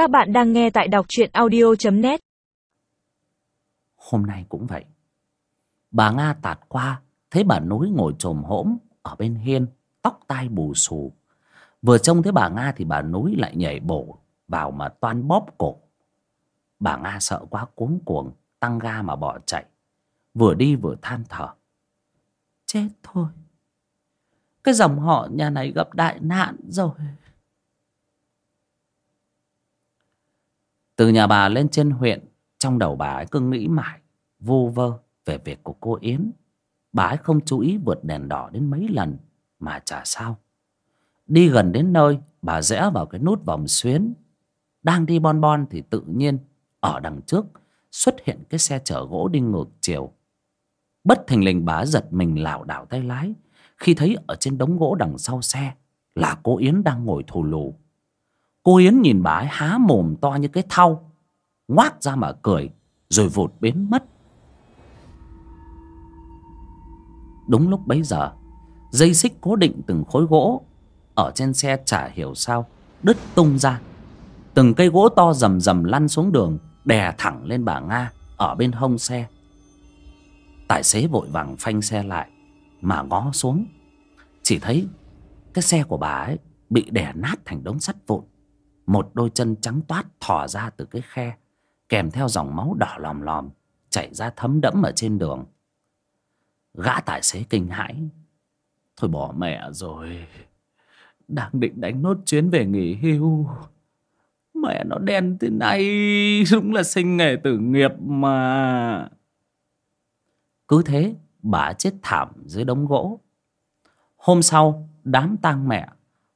Các bạn đang nghe tại đọc truyện audio.net Hôm nay cũng vậy. Bà Nga tạt qua, Thấy bà núi ngồi trồm hỗm Ở bên hiên, Tóc tai bù xù. Vừa trông thấy bà Nga thì bà núi lại nhảy bổ Vào mà toan bóp cổ. Bà Nga sợ quá cuống cuồng, Tăng ga mà bỏ chạy. Vừa đi vừa than thở. Chết thôi. Cái dòng họ nhà này gặp đại nạn rồi. Từ nhà bà lên trên huyện, Trong đầu bà ấy cứ nghĩ mãi, Vô vơ về việc của cô Yến. Bà ấy không chú ý vượt đèn đỏ đến mấy lần, Mà chả sao. Đi gần đến nơi, Bà rẽ vào cái nút vòng xuyến. Đang đi bon bon thì tự nhiên, Ở đằng trước, xuất hiện cái xe chở gỗ đi ngược chiều. Bất thình lình bà giật mình lảo đảo tay lái, Khi thấy ở trên đống gỗ đằng sau xe Là cô Yến đang ngồi thù lù. Cô Yến nhìn bà ấy há mồm to như cái thau, Ngoác ra mà cười, Rồi vụt biến mất. Đúng lúc bấy giờ, Dây xích cố định từng khối gỗ Ở trên xe chả hiểu sao, Đứt tung ra. Từng cây gỗ to rầm rầm lăn xuống đường, Đè thẳng lên bà Nga Ở bên hông xe. Tài xế vội vàng phanh xe lại, Mà ngó xuống. Chỉ thấy cái xe của bà ấy Bị đè nát thành đống sắt vụn một đôi chân trắng toát thò ra từ cái khe, kèm theo dòng máu đỏ lòm lòm chảy ra thấm đẫm ở trên đường. Gã tài xế kinh hãi. Thôi bỏ mẹ rồi. Đang định đánh nốt chuyến về nghỉ hưu. Mẹ nó đen thế này, đúng là sinh nghề tử nghiệp mà. Cứ thế, bà chết thảm dưới đống gỗ. Hôm sau, đám tang mẹ,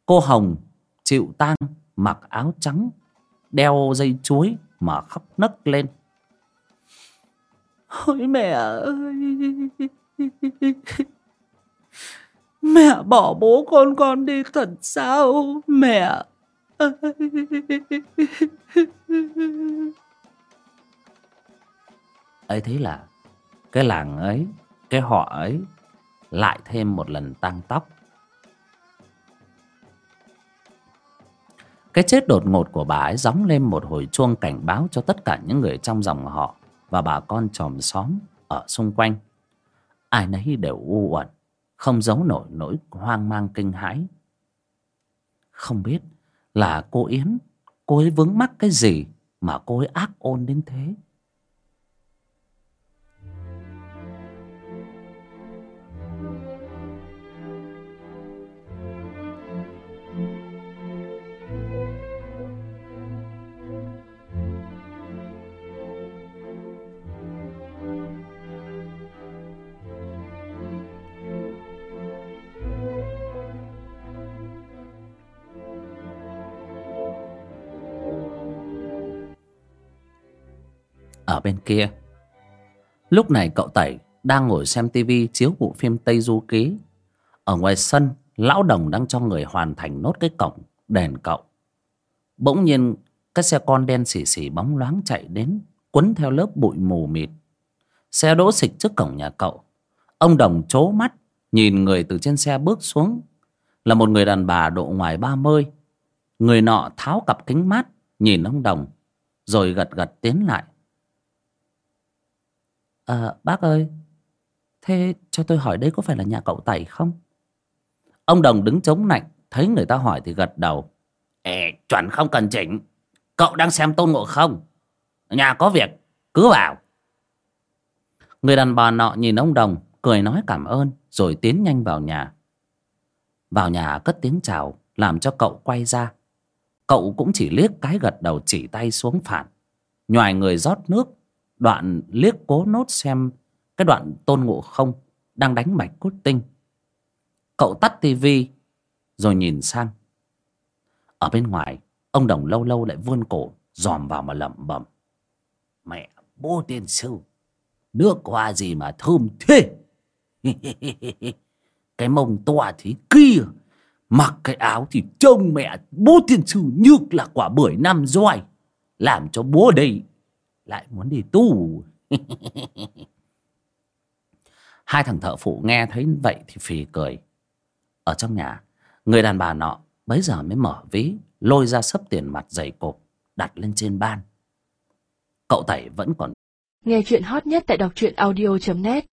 cô hồng chịu tang mặc áo trắng đeo dây chuối mà khóc nấc lên. Ôi mẹ ơi! Mẹ bỏ bố con con đi thật sao? Mẹ ơi! Ấy thế là cái làng ấy cái họ ấy lại thêm một lần tăng tóc Cái chết đột ngột của bà ấy gióng lên một hồi chuông cảnh báo cho tất cả những người trong dòng họ và bà con chòm xóm ở xung quanh. Ai nấy đều u uẩn, không giấu nổi nỗi hoang mang kinh hãi. Không biết là cô Yến, cô ấy vướng mắc cái gì mà cô ấy ác ôn đến thế. Ở bên kia. Lúc này cậu tẩy đang ngồi xem tivi chiếu bộ phim tây du ký. Ở ngoài sân, lão đồng đang cho người hoàn thành nốt cái cổng đèn cậu. Bỗng nhiên, cái xe con đen xì xì bóng loáng chạy đến, quấn theo lớp bụi mù mịt. Xe đỗ xịch trước cổng nhà cậu. Ông đồng chố mắt, nhìn người từ trên xe bước xuống. Là một người đàn bà độ ngoài ba mươi. Người nọ tháo cặp kính mát, nhìn ông đồng, rồi gật gật tiến lại. À, bác ơi, thế cho tôi hỏi đây có phải là nhà cậu Tẩy không? Ông Đồng đứng chống nạnh, thấy người ta hỏi thì gật đầu. Ê, chuẩn không cần chỉnh. Cậu đang xem tôn ngộ không? Nhà có việc, cứ vào. Người đàn bà nọ nhìn ông Đồng, cười nói cảm ơn, rồi tiến nhanh vào nhà. Vào nhà cất tiếng chào, làm cho cậu quay ra. Cậu cũng chỉ liếc cái gật đầu chỉ tay xuống phản. Nhòi người rót nước đoạn liếc cố nốt xem cái đoạn tôn ngộ không đang đánh mạch cốt tinh. Cậu tắt tivi rồi nhìn sang. Ở bên ngoài, ông đồng lâu lâu lại vươn cổ dòm vào mà lẩm bẩm. Mẹ, bố tiên sư, nước hoa gì mà thơm thế? Cái mông to thế kia, mặc cái áo thì trông mẹ, bố tiên sư như là quả bưởi năm roi, làm cho bố đây lại muốn đi tu. Hai thằng thợ phụ nghe thấy vậy thì phì cười. Ở trong nhà, người đàn bà nọ bấy giờ mới mở ví, lôi ra sấp tiền mặt dày cộp, đặt lên trên ban. Cậu tẩy vẫn còn Nghe chuyện hot nhất tại đọc truyện audio.net